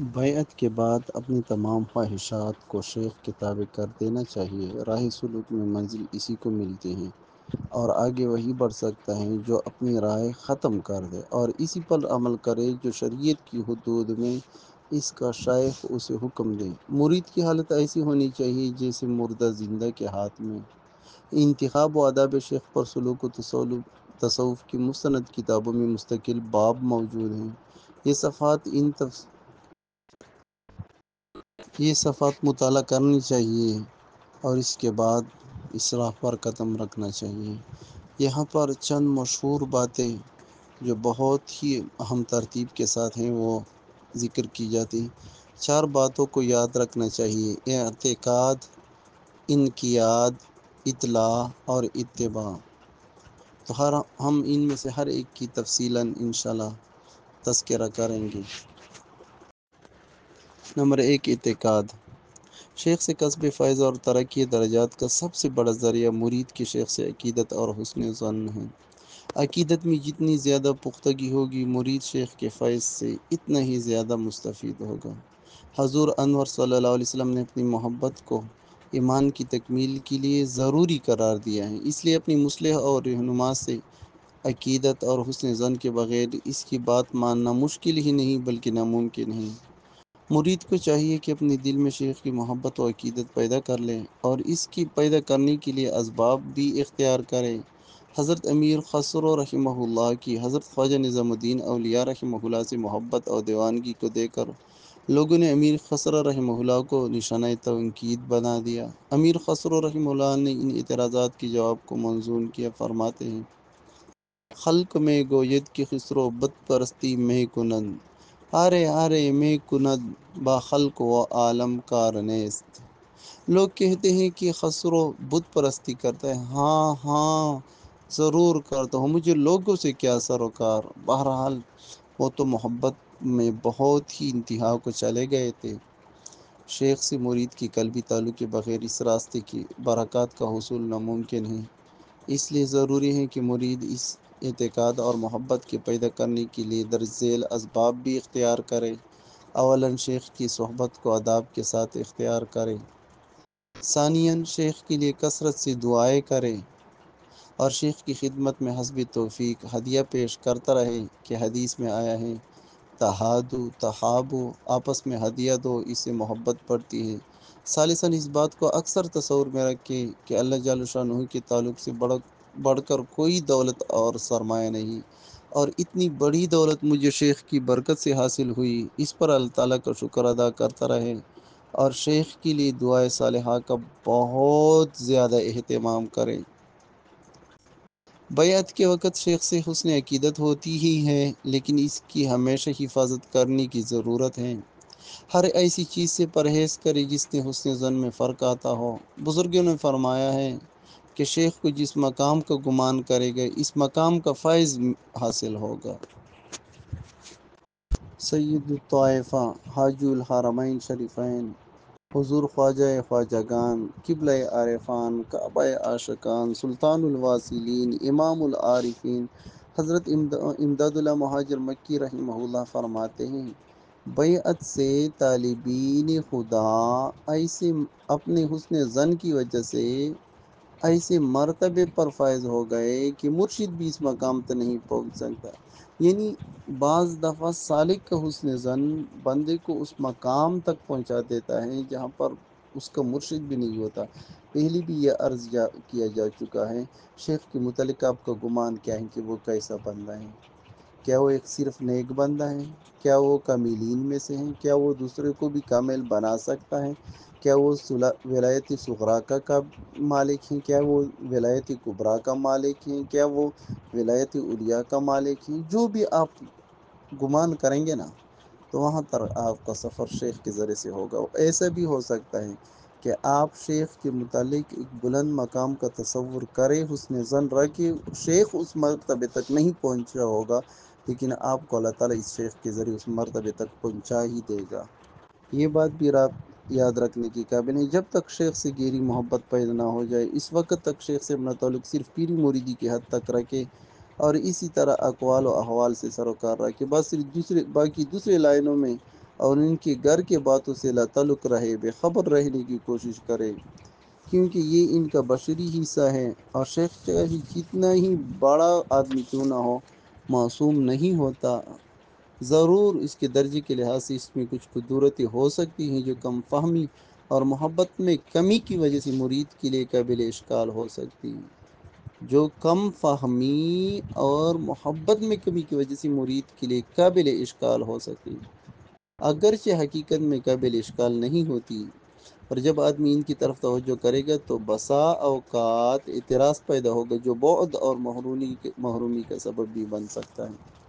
بیعت کے بعد اپنی تمام خواہشات کو شیخ کے تابع کر دینا چاہیے۔ راہ سلوک میں منزل اسی کو ملتی ہے اور آگے وہی بڑھ سکتا ہے جو اپنی رائے ختم کر دے اور اسی پر عمل کرے جو شریعت کی حدود میں اس کا شیخ اسے حکم دے۔ مرید کی حالت ایسی ہونی چاہیے جیسے مردہ زندہ کے ہاتھ میں۔ انتخاب و آداب شیخ پر سلوک و تصوف کی مستند کتابوں میں مستقل باب موجود ہیں۔ یہ صفحات ان تف یہ صفحات مطالعہ کرنی چاہیے اور اس کے بعد اس راہ پر قدم رکھنا چاہیے۔ یہاں پر چند مشہور باتیں جو بہت ہی اہم ترتیب کے ساتھ ہیں، وہ ذکر کی جاتی۔ چار باتوں کو یاد رکھنا چاہیے اعتقاد، انقیاد، اطلاع اور اتباع۔ تو ہر ہم ان میں سے ہر ایک کی تفصیلا انشاءاللہ تذکرہ کریں گے۔ نمبر ایک، اعتقاد۔ شیخ سے قصب فیض اور ترقی درجات کا سب سے بڑا ذریعہ مرید کی شیخ سے عقیدت اور حسن ظن ہے۔ عقیدت میں جتنی زیادہ پختگی ہوگی، مرید شیخ کے فیض سے اتنا ہی زیادہ مستفید ہوگا۔ حضور انور صلی اللہ علیہ وسلم نے اپنی محبت کو ایمان کی تکمیل کے لیے ضروری قرار دیا ہے۔ اس لیے اپنی مسلح اور رہنما سے عقیدت اور حسن زن کے بغیر اس کی بات ماننا مشکل ہی نہیں، بلکہ ناممکن ہے۔ مرید کو چاہیے کہ اپنے دل میں شیخ کی محبت و عقیدت پیدا کر لیں اور اس کی پیدا کرنے کے لیے اسباب بھی اختیار کریں۔ حضرت امیر خسرو رحمہ اللہ کی حضرت خواجہ نظام الدین اولیاء رحمہ اللہ سے محبت اور دیوانگی کو دے کر لوگوں نے امیر خسرو رحمہ اللہ کو نشانہ تنقید بنا دیا۔ امیر خسرو رحمہ اللہ نے ان اعتراضات کے جواب کو منظور کیا، فرماتے ہیں، خلق میں گوید کی خسرو بت پرستی میں کنند آرے آرے میں کند با خلق و عالم کار نیست۔ لوگ کہتے ہیں کہ خسرو بت پرستی کرتا ہے۔ ہاں ہاں ضرور کرتا ہوں۔ مجھے لوگوں سے کیا سروکار بہرحال، وہ تو محبت میں بہت ہی انتہا کو چلے گئے تھے۔ شیخ سے مرید کی قلبی تعلق کے بغیر اس راستے کی برکات کا حصول ناممکن ہے۔ اس لیے ضروری ہے کہ مرید اس اعتقاد اور محبت کے پیدا کرنے کے لیے درج ذیل اسباب بھی اختیار کرے اولا شیخ کی صحبت کو آداب کے ساتھ اختیار کریں۔ ثانیاً شیخ کے لیے کثرت سے دعائیں کریں۔ اور شیخ کی خدمت میں حسب توفیق ہدیہ پیش کرتا رہے کہ حدیث میں آیا ہے، تہادو، تحابو، آپس میں ہدیہ دو اس سے محبت بڑھتی ہے۔ ثالثاً اس بات کو اکثر تصور میں رکھیں کہ اللہ جل شاہ کے تعلق سے بڑھ بڑھ کر کوئی دولت اور سرمایہ نہیں۔ اور اتنی بڑی دولت مجھے شیخ کی برکت سے حاصل ہوئی۔ اس پر اللہ تعالی کا شکر ادا کرتا رہے۔ اور شیخ کے لیے دعائے صالحہ کا بہت زیادہ اہتمام کریں۔ بیعت کے وقت شیخ سے حسن عقیدت ہوتی ہی ہے، لیکن اس کی ہمیشہ حفاظت کرنے کی ضرورت ہے۔ ہر ایسی چیز سے پرہیز کرے جس نے حسن زن میں فرق آتا ہو۔ بزرگوں نے فرمایا ہے کہ شیخ کو جس مقام کا گمان کرے گا، اس مقام کا فیض حاصل ہوگا۔ سید الطائفہ حاجی الحرمین شریفین، حضور خواجہ خواجگان قبلہ عارفان، کعبہ عاشقان، سلطان الواصلین، امام العارفین، حضرت امداد اللہ مہاجر مکی رحمہ اللہ فرماتے ہیں، بیعت سے طالبین خدا ایسے اپنے حسن زن کی وجہ سے ایسے مرتبے پر فائز ہو گئے کہ مرشد بھی اس مقام تک نہیں پہنچ سکتا۔ یعنی بعض دفعہ سالق کا حسن زن بندے کو اس مقام تک پہنچا دیتا ہے جہاں پر اس کا مرشد بھی نہیں ہوتا۔ پہلی بھی یہ عرض کیا جا چکا ہے، شیخ کے متعلق آپ کا گمان کیا ہے کہ وہ کیسا بندہ ہے؟ کیا وہ ایک صرف نیک بندہ ہے کیا وہ کاملین میں سے ہیں؟ کیا وہ دوسرے کو بھی کامل بنا سکتا ہے کیا وہ ولایتی سغراء کا مالک ہیں؟ کیا وہ ولایتی کبرا کا مالک ہیں؟ کیا وہ ولایت الیاء کا مالک ہیں؟ جو بھی آپ گمان کریں گے نا، تو وہاں پر آپ کا سفر شیخ کے ذریعے سے ہوگا۔ ایسا بھی ہو سکتا ہے کہ آپ شیخ کے متعلق ایک بلند مقام کا تصور کریں، حسن زن رکھیں، شیخ اس مرتبے تک نہیں پہنچا ہوگا لیکن آپ کو اللہ تعالی اس شیخ کے ذریعے اس مرتبے تک پہنچا ہی دے گا۔ یہ بات بھی رات یاد رکھنے کی قابل ہے جب تک شیخ سے گیری محبت پیدا نہ ہو جائے، اس وقت تک شیخ سے اپنا تعلق صرف پیری موریدی کی حد تک رکھے اور اسی طرح اقوال و احوال سے سروکار رکھے۔ بس صرف دوسرے، باقی دوسرے لائنوں میں اور ان کے گھر کے باتوں سے لا تعلق رہے، بے خبر رہنے کی کوشش کرے۔ کیونکہ یہ ان کا بشری حصہ ہے اور شیخ جتنا ہی بڑا آدمی کیوں نہ ہو معصوم نہیں ہوتا۔ ضرور اس کے درجے کے لحاظ سے اس میں کچھ قدورتیں ہو سکتی ہیں جو کم فہمی اور محبت میں کمی کی وجہ سے مرید کے لیے قبل اشکال ہو سکتی جو کم فہمی اور محبت میں کمی کی وجہ سے مرید کے لیے قابل اشکال ہو سکے اگرچہ حقیقت میں قابل اشکال نہیں ہوتی اور جب آدمی ان کی طرف توجہ کرے گا تو بسا اوقات اعتراض پیدا ہوگا جو بعد اور محرومی محرومی کا سبب بھی بن سکتا ہے۔